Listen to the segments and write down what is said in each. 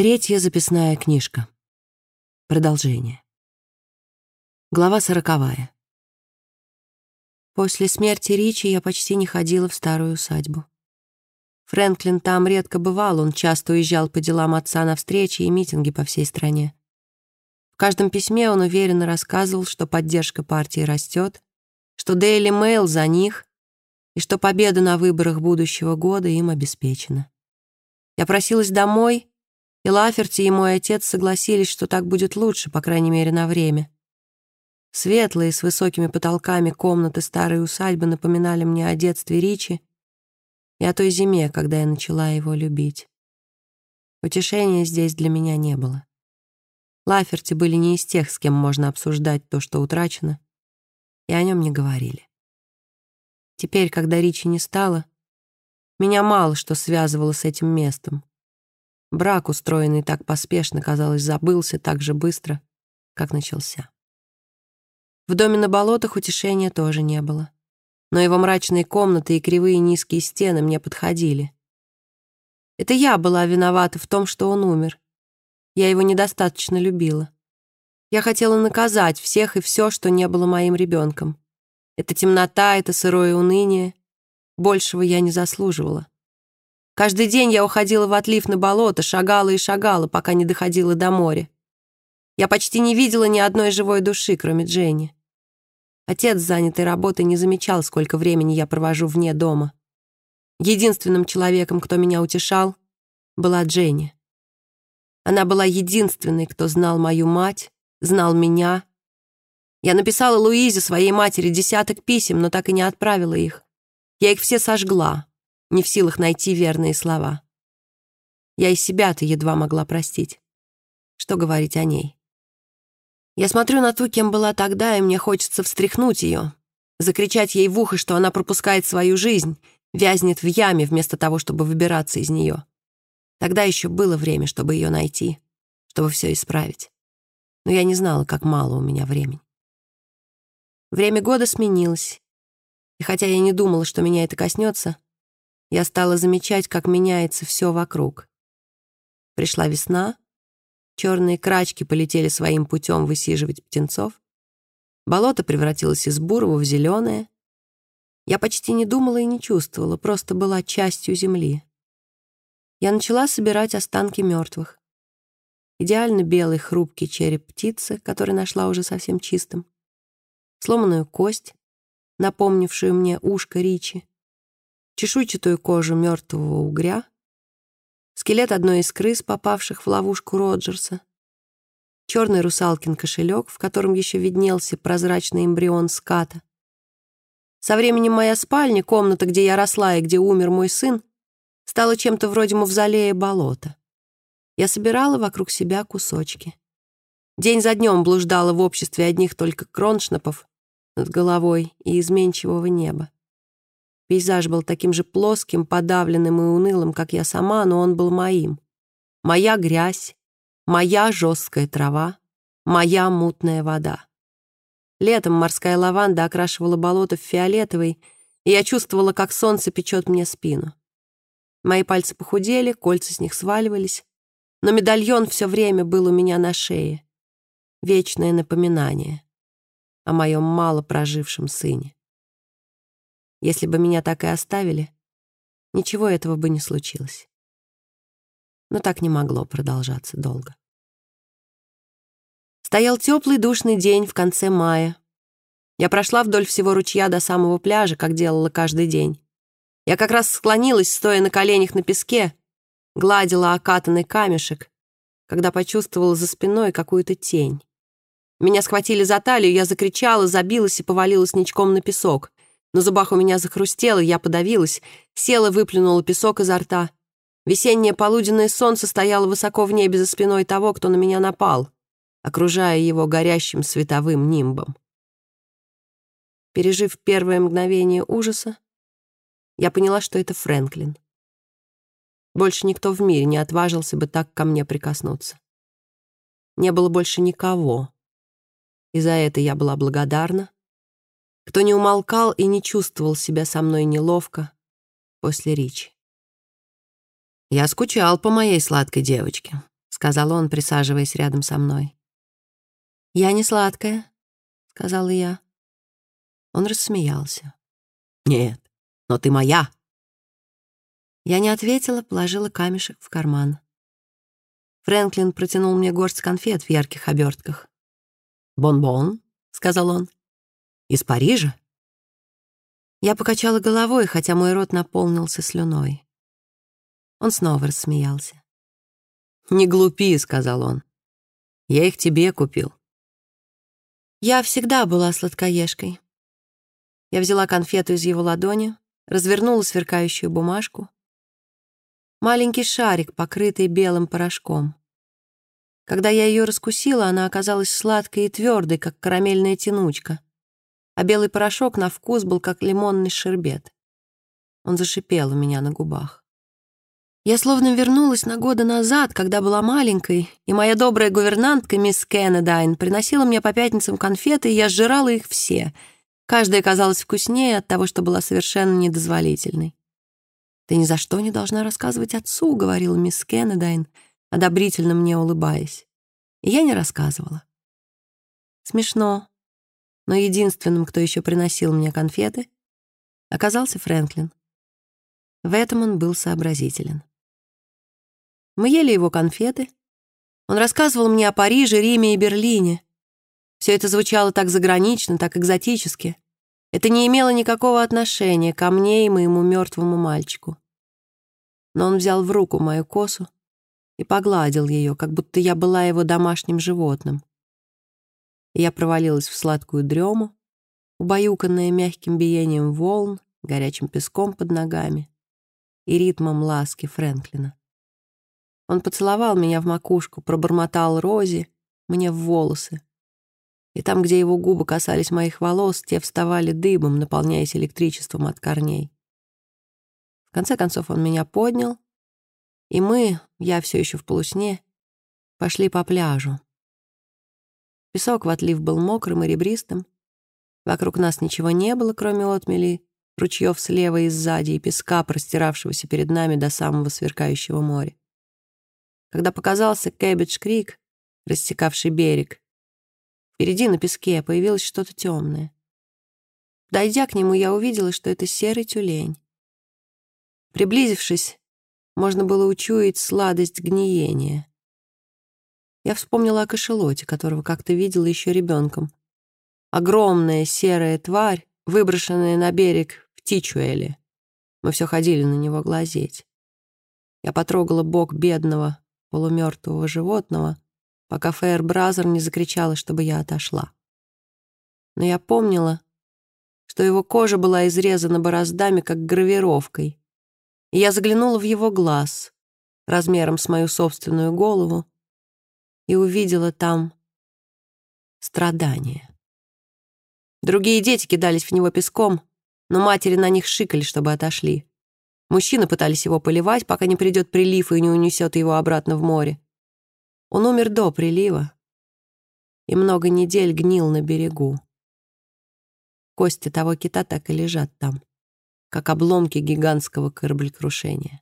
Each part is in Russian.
Третья записная книжка. Продолжение. Глава сороковая. После смерти Ричи я почти не ходила в старую усадьбу. Фрэнклин там редко бывал, он часто уезжал по делам отца на встречи и митинги по всей стране. В каждом письме он уверенно рассказывал, что поддержка партии растет, что Daily Mail за них и что победа на выборах будущего года им обеспечена. Я просилась домой — и Лаферти, и мой отец согласились, что так будет лучше, по крайней мере, на время. Светлые, с высокими потолками комнаты старой усадьбы напоминали мне о детстве Ричи и о той зиме, когда я начала его любить. Утешения здесь для меня не было. Лаферти были не из тех, с кем можно обсуждать то, что утрачено, и о нем не говорили. Теперь, когда Ричи не стало, меня мало что связывало с этим местом. Брак, устроенный так поспешно, казалось, забылся так же быстро, как начался. В доме на болотах утешения тоже не было. Но его мрачные комнаты и кривые низкие стены мне подходили. Это я была виновата в том, что он умер. Я его недостаточно любила. Я хотела наказать всех и все, что не было моим ребенком. Это темнота, это сырое уныние. Большего я не заслуживала. Каждый день я уходила в отлив на болото, шагала и шагала, пока не доходила до моря. Я почти не видела ни одной живой души, кроме Дженни. Отец, занятый работой, не замечал, сколько времени я провожу вне дома. Единственным человеком, кто меня утешал, была Дженни. Она была единственной, кто знал мою мать, знал меня. Я написала Луизе, своей матери, десяток писем, но так и не отправила их. Я их все сожгла не в силах найти верные слова. Я и себя-то едва могла простить. Что говорить о ней? Я смотрю на ту, кем была тогда, и мне хочется встряхнуть ее, закричать ей в ухо, что она пропускает свою жизнь, вязнет в яме вместо того, чтобы выбираться из нее. Тогда еще было время, чтобы ее найти, чтобы все исправить. Но я не знала, как мало у меня времени. Время года сменилось, и хотя я не думала, что меня это коснется, я стала замечать, как меняется все вокруг. Пришла весна, черные крачки полетели своим путем высиживать птенцов, болото превратилось из бурого в зеленое. Я почти не думала и не чувствовала, просто была частью земли. Я начала собирать останки мертвых. Идеально белый хрупкий череп птицы, который нашла уже совсем чистым, сломанную кость, напомнившую мне ушко Ричи, чешуйчатую кожу мертвого угря, скелет одной из крыс, попавших в ловушку Роджерса, черный русалкин кошелек, в котором еще виднелся прозрачный эмбрион ската. Со временем моя спальня, комната, где я росла и где умер мой сын, стала чем-то вроде мавзолея болота. Я собирала вокруг себя кусочки. День за днем блуждала в обществе одних только кроншнапов над головой и изменчивого неба. Пейзаж был таким же плоским, подавленным и унылым, как я сама, но он был моим. Моя грязь, моя жесткая трава, моя мутная вода. Летом морская лаванда окрашивала болото в фиолетовый, и я чувствовала, как солнце печет мне спину. Мои пальцы похудели, кольца с них сваливались, но медальон все время был у меня на шее. Вечное напоминание о моем мало прожившем сыне. Если бы меня так и оставили, ничего этого бы не случилось. Но так не могло продолжаться долго. Стоял теплый душный день в конце мая. Я прошла вдоль всего ручья до самого пляжа, как делала каждый день. Я как раз склонилась, стоя на коленях на песке, гладила окатанный камешек, когда почувствовала за спиной какую-то тень. Меня схватили за талию, я закричала, забилась и повалилась ничком на песок. На зубах у меня захрустело, я подавилась, села, выплюнула песок изо рта. Весеннее полуденное солнце стояло высоко в небе за спиной того, кто на меня напал, окружая его горящим световым нимбом. Пережив первое мгновение ужаса, я поняла, что это Фрэнклин. Больше никто в мире не отважился бы так ко мне прикоснуться. Не было больше никого. И за это я была благодарна кто не умолкал и не чувствовал себя со мной неловко после Ричи. «Я скучал по моей сладкой девочке», — сказал он, присаживаясь рядом со мной. «Я не сладкая», — сказала я. Он рассмеялся. «Нет, но ты моя!» Я не ответила, положила камешек в карман. Фрэнклин протянул мне горсть конфет в ярких обертках. «Бон-бон», — сказал он. «Из Парижа?» Я покачала головой, хотя мой рот наполнился слюной. Он снова рассмеялся. «Не глупи», — сказал он. «Я их тебе купил». Я всегда была сладкоежкой. Я взяла конфету из его ладони, развернула сверкающую бумажку. Маленький шарик, покрытый белым порошком. Когда я ее раскусила, она оказалась сладкой и твердой, как карамельная тянучка, а белый порошок на вкус был как лимонный шербет. Он зашипел у меня на губах. Я словно вернулась на годы назад, когда была маленькой, и моя добрая гувернантка, мисс Кеннедайн, приносила мне по пятницам конфеты, и я сжирала их все. Каждая казалась вкуснее от того, что была совершенно недозволительной. «Ты ни за что не должна рассказывать отцу», — говорила мисс Кеннедайн, одобрительно мне улыбаясь. И я не рассказывала. Смешно, но единственным, кто еще приносил мне конфеты, оказался Фрэнклин. В этом он был сообразителен. Мы ели его конфеты. Он рассказывал мне о Париже, Риме и Берлине. Все это звучало так загранично, так экзотически. Это не имело никакого отношения ко мне и моему мертвому мальчику. Но он взял в руку мою косу и погладил ее, как будто я была его домашним животным. Я провалилась в сладкую дрему, убаюканная мягким биением волн, горячим песком под ногами и ритмом ласки Фрэнклина. Он поцеловал меня в макушку, пробормотал Рози мне в волосы. И там, где его губы касались моих волос, те вставали дыбом, наполняясь электричеством от корней. В конце концов он меня поднял, и мы, я все еще в полусне, пошли по пляжу. Песок в отлив был мокрым и ребристым. Вокруг нас ничего не было, кроме отмели, ручьев слева и сзади и песка, простиравшегося перед нами до самого сверкающего моря. Когда показался Кэббидж-Крик, рассекавший берег, впереди на песке появилось что-то темное. Дойдя к нему, я увидела, что это серый тюлень. Приблизившись, можно было учуять сладость гниения. Я вспомнила о кашалоте, которого как-то видела еще ребенком. Огромная серая тварь, выброшенная на берег в Тичуэле. Мы все ходили на него глазеть. Я потрогала бок бедного, полумертвого животного, пока Фэйрбразер не закричала, чтобы я отошла. Но я помнила, что его кожа была изрезана бороздами, как гравировкой, и я заглянула в его глаз размером с мою собственную голову и увидела там страдания. Другие дети кидались в него песком, но матери на них шикали, чтобы отошли. Мужчины пытались его поливать, пока не придет прилив и не унесет его обратно в море. Он умер до прилива и много недель гнил на берегу. Кости того кита так и лежат там, как обломки гигантского кораблекрушения.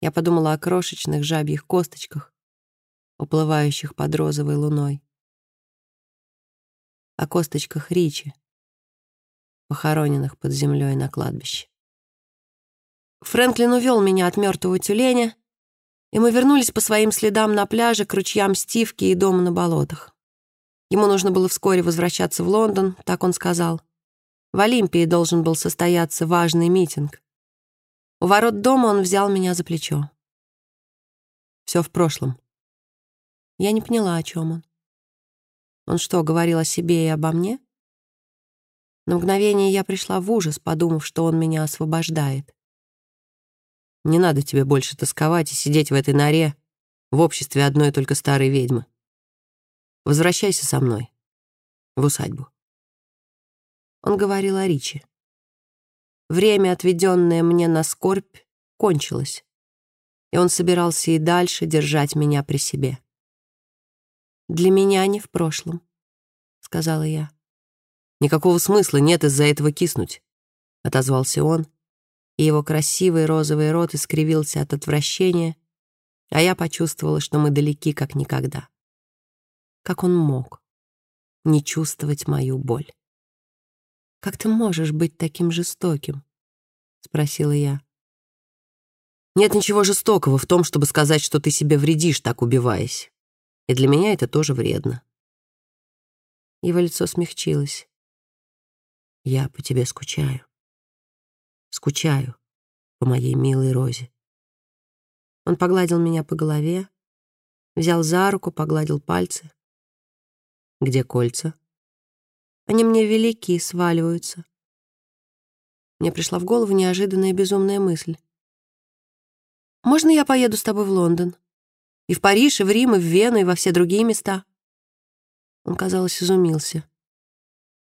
Я подумала о крошечных жабьих косточках, уплывающих под розовой луной, о косточках Ричи, похороненных под землей на кладбище. Фрэнклин увел меня от мертвого тюленя, и мы вернулись по своим следам на пляже к ручьям Стивки и дому на болотах. Ему нужно было вскоре возвращаться в Лондон, так он сказал. В Олимпии должен был состояться важный митинг. У ворот дома он взял меня за плечо. Все в прошлом. Я не поняла, о чем он. Он что, говорил о себе и обо мне? На мгновение я пришла в ужас, подумав, что он меня освобождает. Не надо тебе больше тосковать и сидеть в этой норе в обществе одной только старой ведьмы. Возвращайся со мной в усадьбу. Он говорил о Ричи. Время, отведенное мне на скорбь, кончилось, и он собирался и дальше держать меня при себе. «Для меня не в прошлом», — сказала я. «Никакого смысла нет из-за этого киснуть», — отозвался он, и его красивый розовый рот искривился от отвращения, А я почувствовала, что мы далеки как никогда. Как он мог не чувствовать мою боль? «Как ты можешь быть таким жестоким?» — спросила я. Нет ничего жестокого в том, чтобы сказать, что ты себе вредишь, так убиваясь. И для меня это тоже вредно. Его лицо смягчилось. Я по тебе скучаю. Скучаю по моей милой Розе. Он погладил меня по голове, взял за руку, погладил пальцы. Где кольца? Они мне велики, сваливаются. Мне пришла в голову неожиданная безумная мысль. «Можно я поеду с тобой в Лондон? И в Париж, и в Рим, и в Вену, и во все другие места?» Он, казалось, изумился.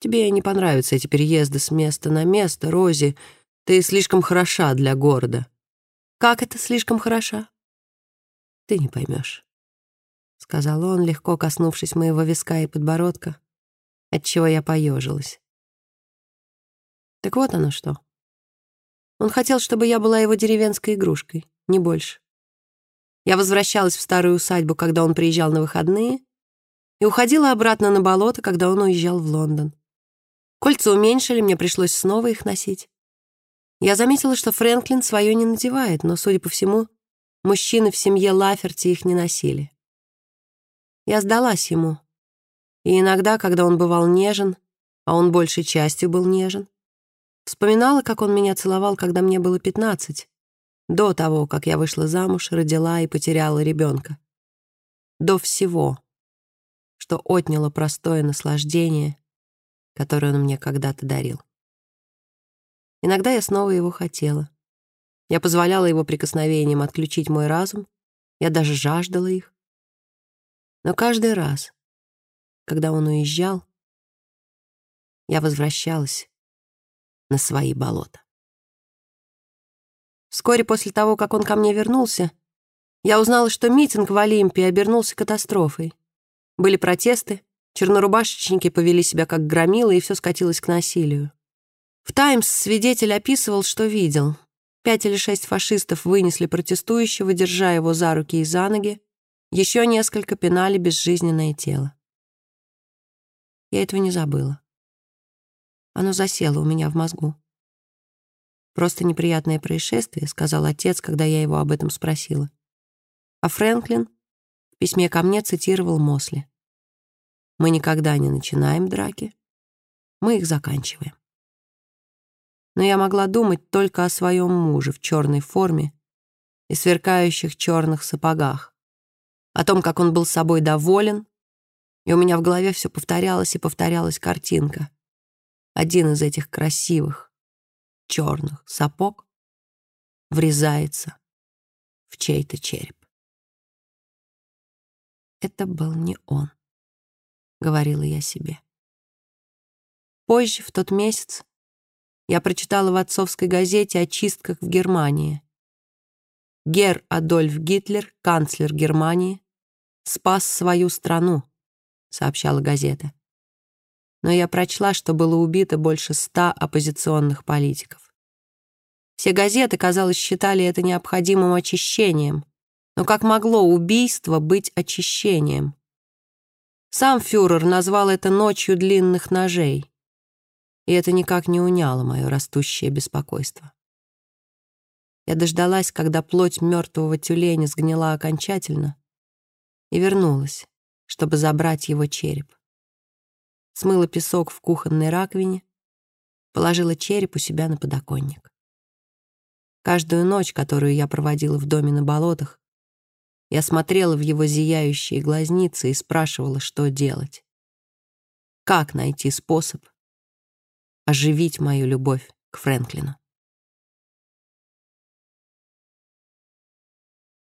«Тебе не понравятся эти переезды с места на место, Рози. Ты слишком хороша для города». «Как это слишком хороша?» «Ты не поймешь», — сказал он, легко коснувшись моего виска и подбородка, отчего я поежилась. Так вот оно что. Он хотел, чтобы я была его деревенской игрушкой, не больше. Я возвращалась в старую усадьбу, когда он приезжал на выходные, и уходила обратно на болото, когда он уезжал в Лондон. Кольца уменьшили, мне пришлось снова их носить. Я заметила, что Фрэнклин свое не надевает, но, судя по всему, мужчины в семье Лаферти их не носили. Я сдалась ему. И иногда, когда он бывал нежен, а он большей частью был нежен, вспоминала, как он меня целовал, когда мне было пятнадцать, до того, как я вышла замуж, родила и потеряла ребенка. До всего, что отняло простое наслаждение, которое он мне когда-то дарил. Иногда я снова его хотела. Я позволяла его прикосновениям отключить мой разум, я даже жаждала их. Но каждый раз, когда он уезжал, я возвращалась на свои болота. Вскоре после того, как он ко мне вернулся, я узнала, что митинг в Олимпии обернулся катастрофой. Были протесты, чернорубашечники повели себя как громилы, и все скатилось к насилию. В «Таймс» свидетель описывал, что видел. Пять или шесть фашистов вынесли протестующего, держа его за руки и за ноги. Еще несколько пинали безжизненное тело. Я этого не забыла. Оно засело у меня в мозгу. «Просто неприятное происшествие», — сказал отец, когда я его об этом спросила. А Фрэнклин в письме ко мне цитировал Мосли. «Мы никогда не начинаем драки, мы их заканчиваем» но я могла думать только о своем муже в черной форме и сверкающих черных сапогах, о том, как он был собой доволен, и у меня в голове все повторялось и повторялась картинка. Один из этих красивых черных сапог врезается в чей-то череп. Это был не он, говорила я себе. Позже, в тот месяц, я прочитала в отцовской газете о чистках в Германии. Гер Адольф Гитлер, канцлер Германии, спас свою страну, сообщала газета. Но я прочла, что было убито больше ста оппозиционных политиков. Все газеты, казалось, считали это необходимым очищением. Но как могло убийство быть очищением? Сам фюрер назвал это «ночью длинных ножей» и это никак не уняло мое растущее беспокойство. Я дождалась, когда плоть мертвого тюленя сгнила окончательно, и вернулась, чтобы забрать его череп. Смыла песок в кухонной раковине, положила череп у себя на подоконник. Каждую ночь, которую я проводила в доме на болотах, я смотрела в его зияющие глазницы и спрашивала, что делать. Как найти способ оживить мою любовь к Фрэнклину.